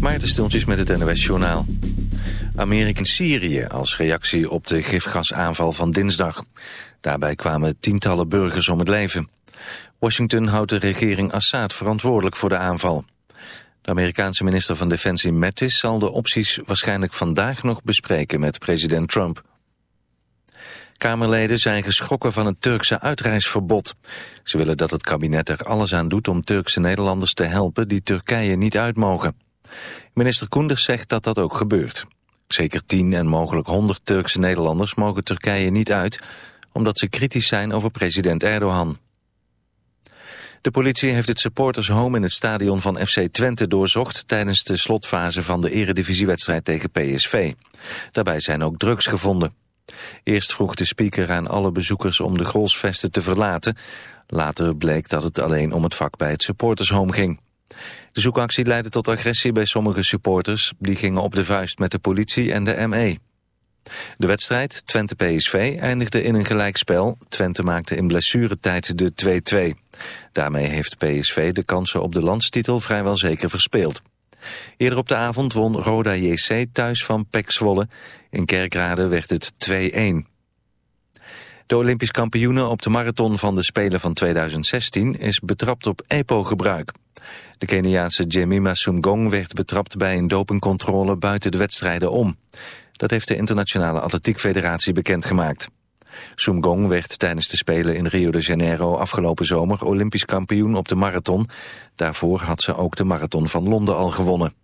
Maarten Stultjes met het NOS Journaal. Amerika in Syrië als reactie op de gifgasaanval van dinsdag. Daarbij kwamen tientallen burgers om het leven. Washington houdt de regering Assad verantwoordelijk voor de aanval. De Amerikaanse minister van Defensie Mattis zal de opties waarschijnlijk vandaag nog bespreken met president Trump. Kamerleden zijn geschrokken van het Turkse uitreisverbod. Ze willen dat het kabinet er alles aan doet om Turkse Nederlanders te helpen die Turkije niet uit mogen. Minister Koenders zegt dat dat ook gebeurt. Zeker tien en mogelijk honderd Turkse Nederlanders mogen Turkije niet uit... omdat ze kritisch zijn over president Erdogan. De politie heeft het supporters home in het stadion van FC Twente doorzocht... tijdens de slotfase van de eredivisiewedstrijd tegen PSV. Daarbij zijn ook drugs gevonden. Eerst vroeg de speaker aan alle bezoekers om de Grolsvesten te verlaten. Later bleek dat het alleen om het vak bij het supportershome ging. De zoekactie leidde tot agressie bij sommige supporters. Die gingen op de vuist met de politie en de ME. De wedstrijd Twente-PSV eindigde in een gelijkspel. Twente maakte in blessuretijd de 2-2. Daarmee heeft PSV de kansen op de landstitel vrijwel zeker verspeeld. Eerder op de avond won Roda JC thuis van Pek Zwolle. In Kerkrade werd het 2-1. De Olympisch kampioene op de marathon van de Spelen van 2016 is betrapt op EPO-gebruik. De Keniaanse Jemima Sumgong werd betrapt bij een dopingcontrole buiten de wedstrijden om. Dat heeft de Internationale Atletiek Federatie bekendgemaakt. Sumgong werd tijdens de Spelen in Rio de Janeiro afgelopen zomer Olympisch kampioen op de marathon. Daarvoor had ze ook de marathon van Londen al gewonnen.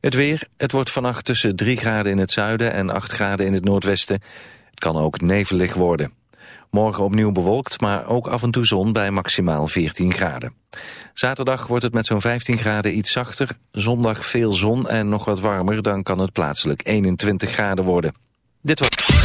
Het weer, het wordt vannacht tussen 3 graden in het zuiden en 8 graden in het noordwesten. Het kan ook nevelig worden. Morgen opnieuw bewolkt, maar ook af en toe zon bij maximaal 14 graden. Zaterdag wordt het met zo'n 15 graden iets zachter. Zondag veel zon en nog wat warmer, dan kan het plaatselijk 21 graden worden. Dit was...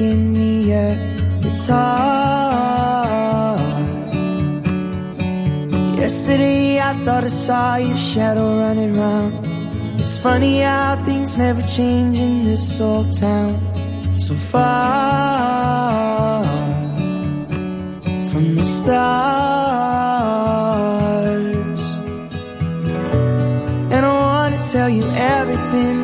It's hard. Yesterday I thought I saw your shadow running round. It's funny how things never change in this old town. So far from the stars. And I wanna tell you everything,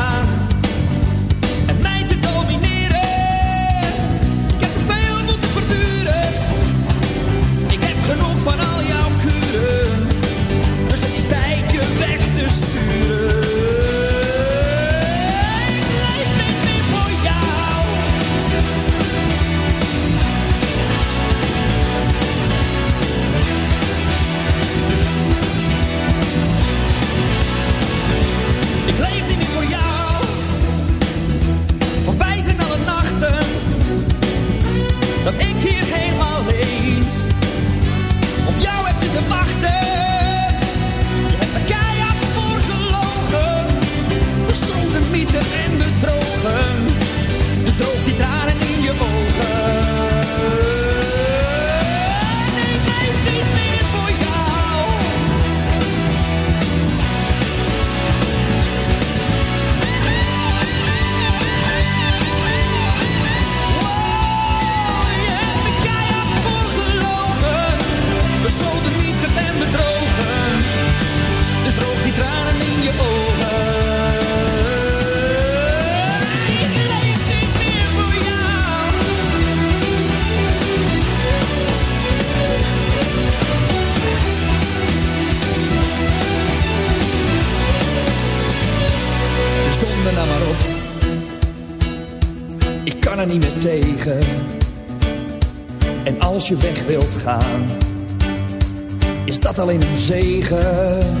zegen.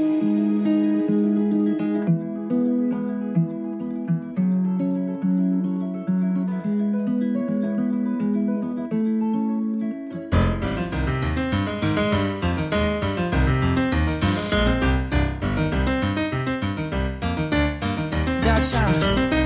outside.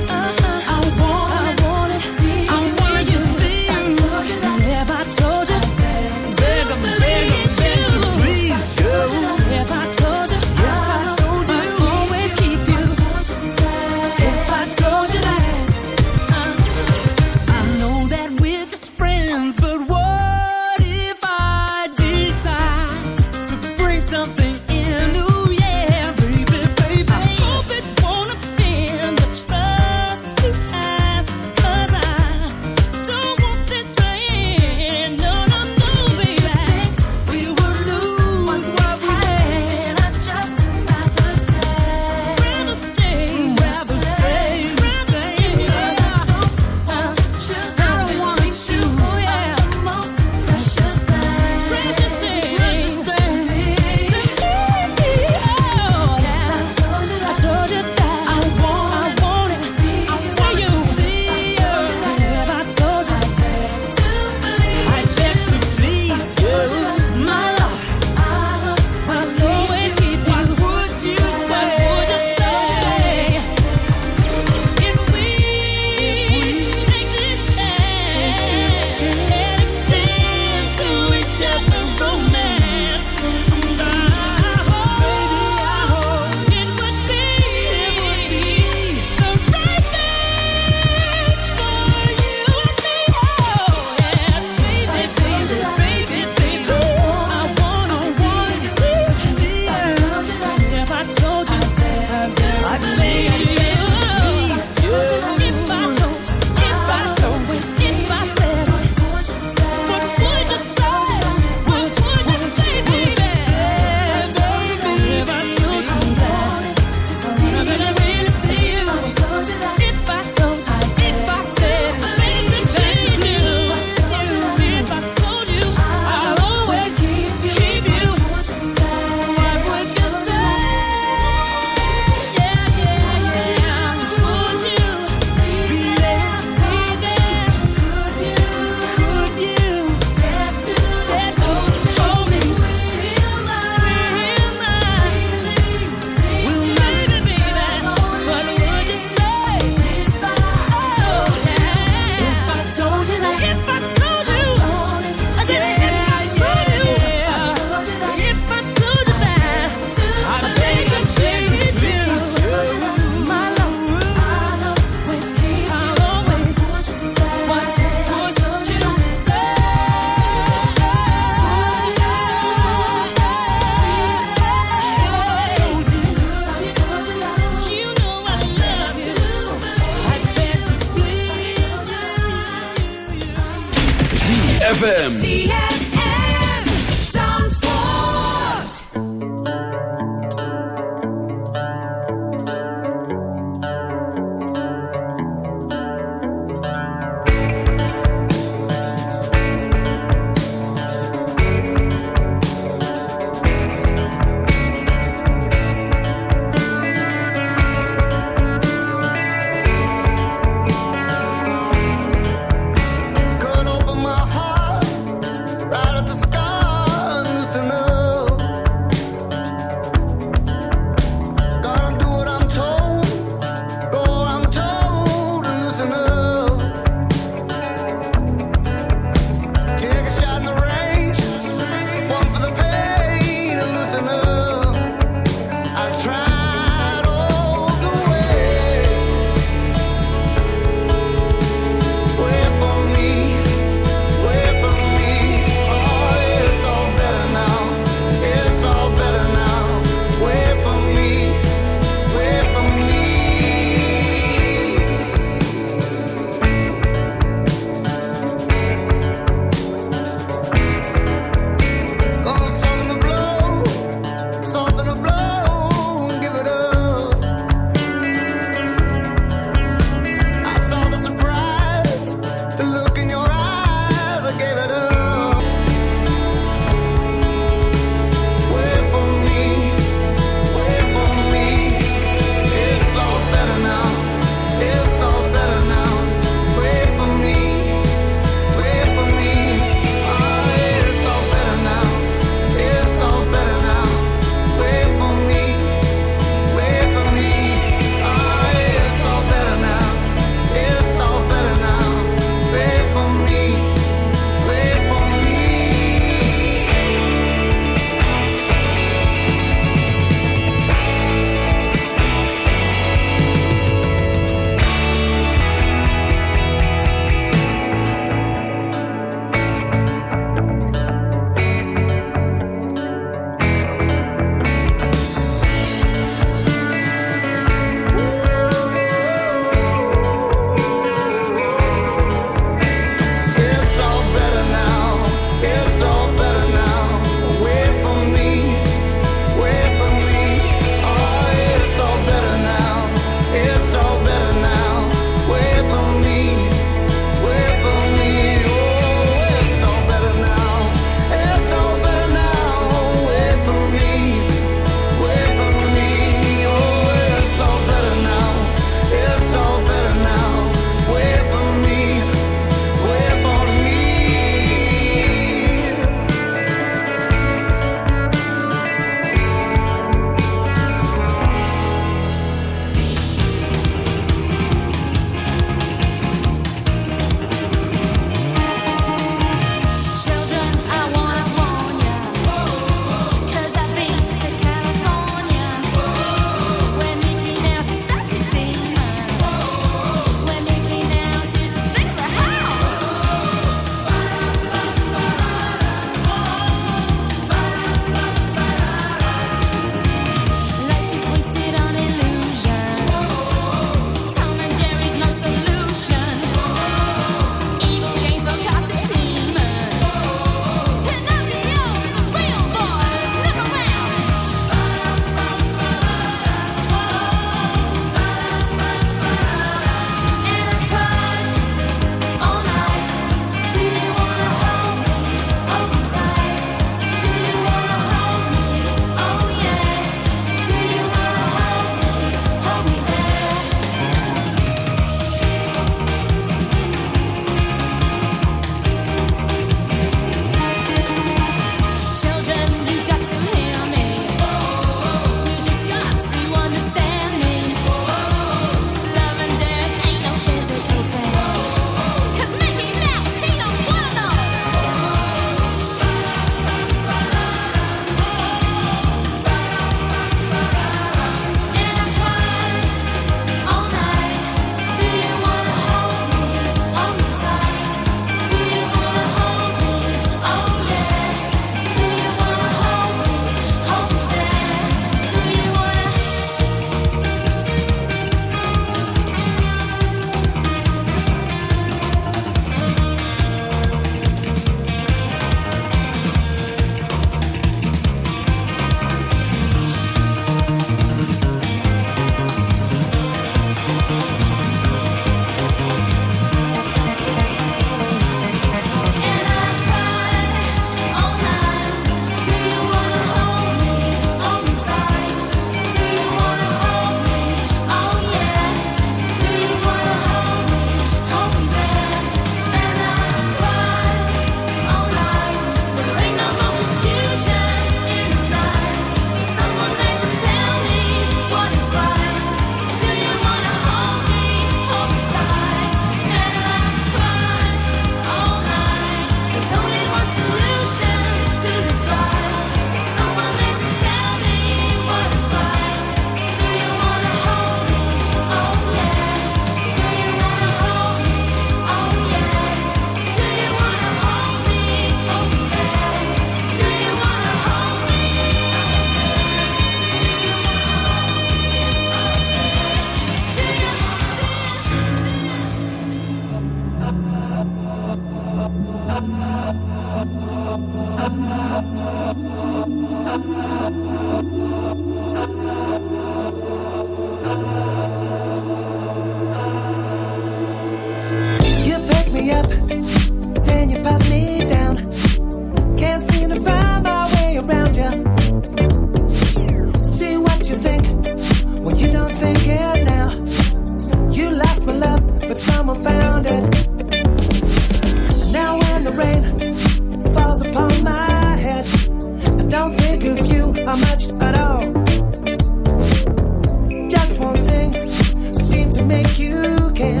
make you care?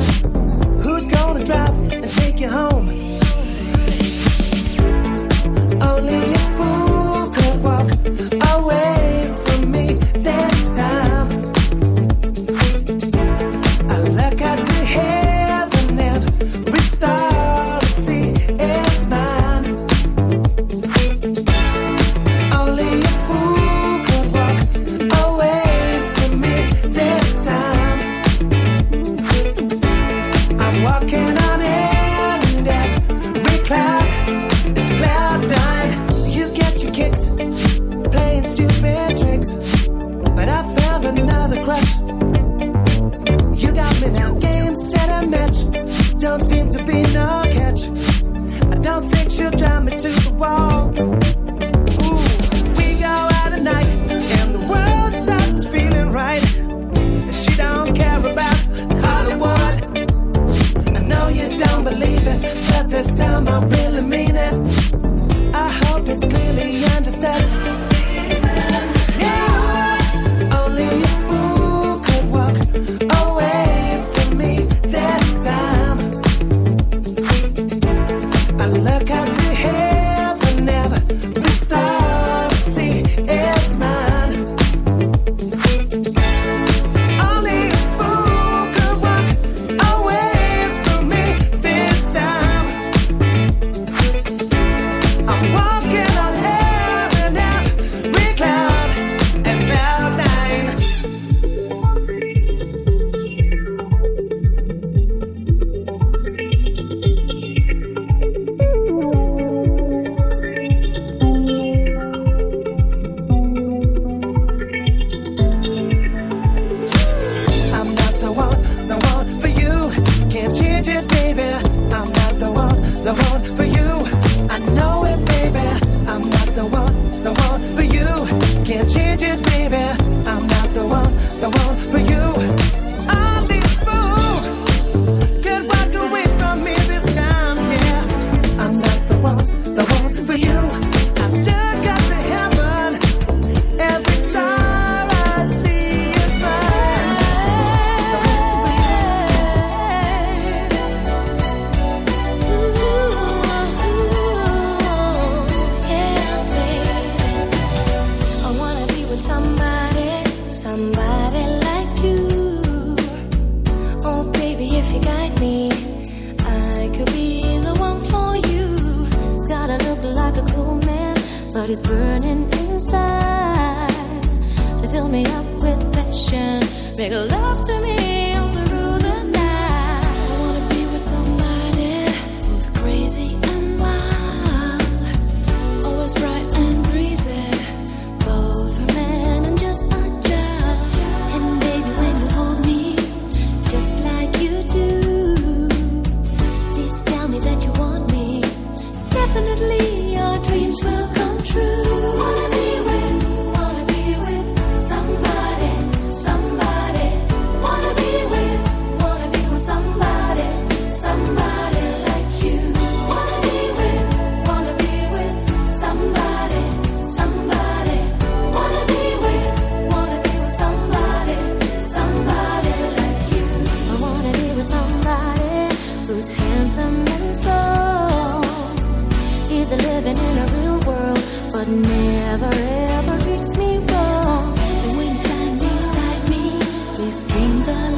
Who's gonna drive and take you home? is living in a real world, but never ever treats me wrong. When you stand beside me, these dreams are.